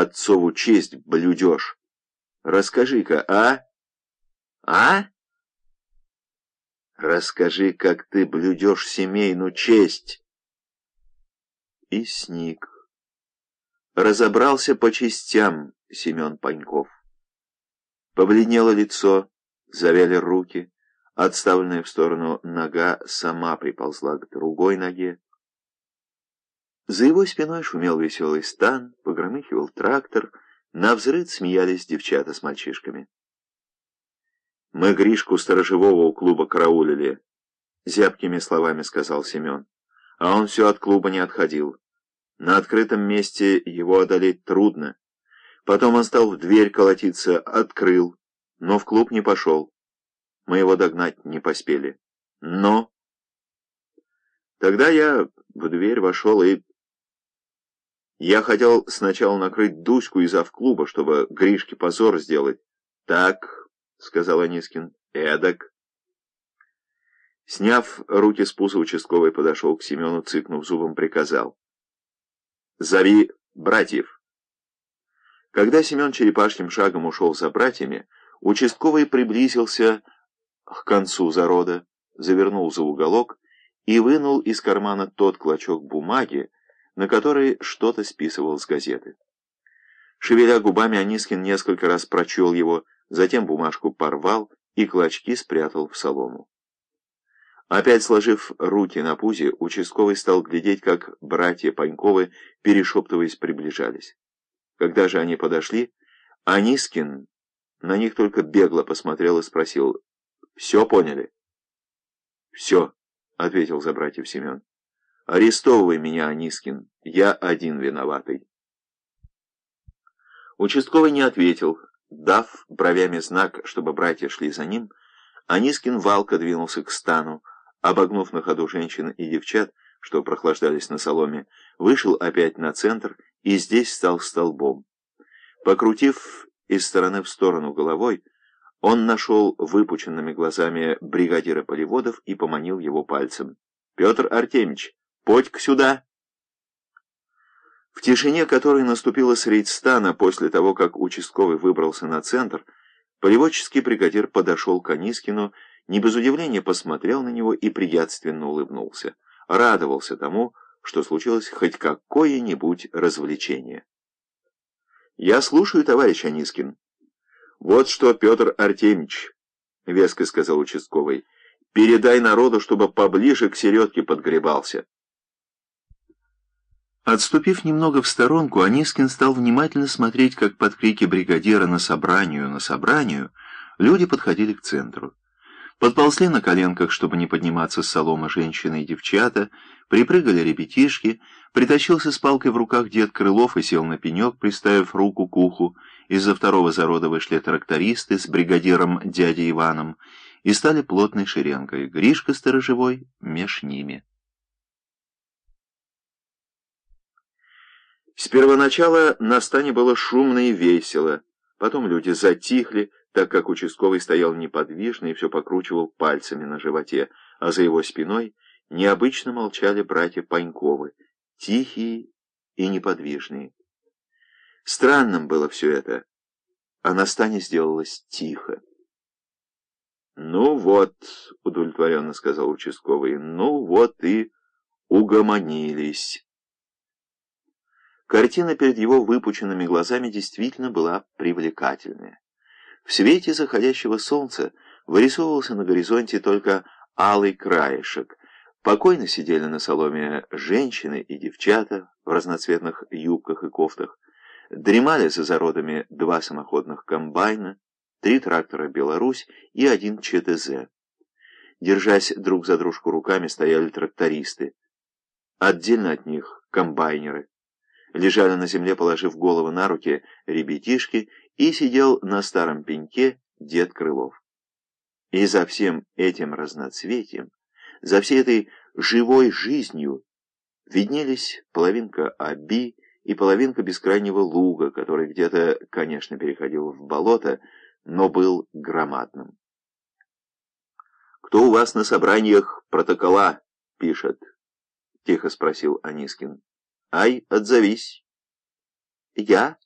отцову честь блюдешь? Расскажи-ка, а? А? Расскажи, как ты блюдешь семейную честь. И сник. Разобрался по частям Семен Паньков. Побледнело лицо, завяли руки, отставленная в сторону нога сама приползла к другой ноге. За его спиной шумел веселый стан, погромыхивал трактор, на взрыв смеялись девчата с мальчишками. «Мы Гришку сторожевого у клуба караулили», — зябкими словами сказал Семен. А он все от клуба не отходил. На открытом месте его одолеть трудно. Потом он стал в дверь колотиться, открыл, но в клуб не пошел. Мы его догнать не поспели. Но... Тогда я в дверь вошел и... Я хотел сначала накрыть Дуську из клуба, чтобы Гришке позор сделать. Так, — сказал Анискин, — эдак. Сняв руки с пуза, участковый подошел к Семену, цыкнув зубом, приказал. «Зови братьев». Когда Семен черепашьим шагом ушел за братьями, участковый приблизился к концу зарода, завернул за уголок и вынул из кармана тот клочок бумаги, на который что-то списывал с газеты. Шевеля губами, Анискин несколько раз прочел его, затем бумажку порвал и клочки спрятал в солому. Опять сложив руки на пузе, участковый стал глядеть, как братья Паньковы, перешептываясь, приближались. Когда же они подошли, Анискин на них только бегло посмотрел и спросил, «Все поняли?» «Все», — ответил за братьев Семен. «Арестовывай меня, Анискин, я один виноватый». Участковый не ответил, дав бровями знак, чтобы братья шли за ним, Анискин валко двинулся к стану, обогнув на ходу женщин и девчат, что прохлаждались на соломе, вышел опять на центр и здесь стал столбом. Покрутив из стороны в сторону головой, он нашел выпученными глазами бригадира полеводов и поманил его пальцем. «Петр Артемьевич, подь-ка сюда!» В тишине, которая наступила средь стана после того, как участковый выбрался на центр, полеводческий бригадир подошел к Анискину не без удивления посмотрел на него и приятственно улыбнулся. Радовался тому, что случилось хоть какое-нибудь развлечение. «Я слушаю, товарищ Анискин». «Вот что, Петр Артемьевич», — веско сказал участковый, — «передай народу, чтобы поближе к середке подгребался». Отступив немного в сторонку, Анискин стал внимательно смотреть, как под крики бригадира «на собранию, на собранию» люди подходили к центру. Подползли на коленках, чтобы не подниматься с соломы женщины и девчата, припрыгали ребятишки, притащился с палкой в руках дед Крылов и сел на пенек, приставив руку к уху. Из-за второго зарода вышли трактористы с бригадиром дядей Иваном и стали плотной шеренгой. Гришка сторожевой меж ними. С первоначала на стане было шумно и весело, потом люди затихли, так как участковый стоял неподвижно и все покручивал пальцами на животе, а за его спиной необычно молчали братья Паньковы, тихие и неподвижные. Странным было все это, а на стане сделалось тихо. «Ну вот», — удовлетворенно сказал участковый, — «ну вот и угомонились». Картина перед его выпученными глазами действительно была привлекательная. В свете заходящего солнца вырисовывался на горизонте только алый краешек. Покойно сидели на соломе женщины и девчата в разноцветных юбках и кофтах. Дремали за зародами два самоходных комбайна, три трактора «Беларусь» и один ЧТЗ. Держась друг за дружку руками, стояли трактористы. Отдельно от них комбайнеры. Лежали на земле, положив голову на руки, ребятишки и сидел на старом пеньке дед Крылов. И за всем этим разноцветием, за всей этой живой жизнью виднелись половинка Аби и половинка бескрайнего луга, который где-то, конечно, переходил в болото, но был громадным. «Кто у вас на собраниях протокола пишет?» — тихо спросил Анискин. «Ай, отзовись!» «Я?»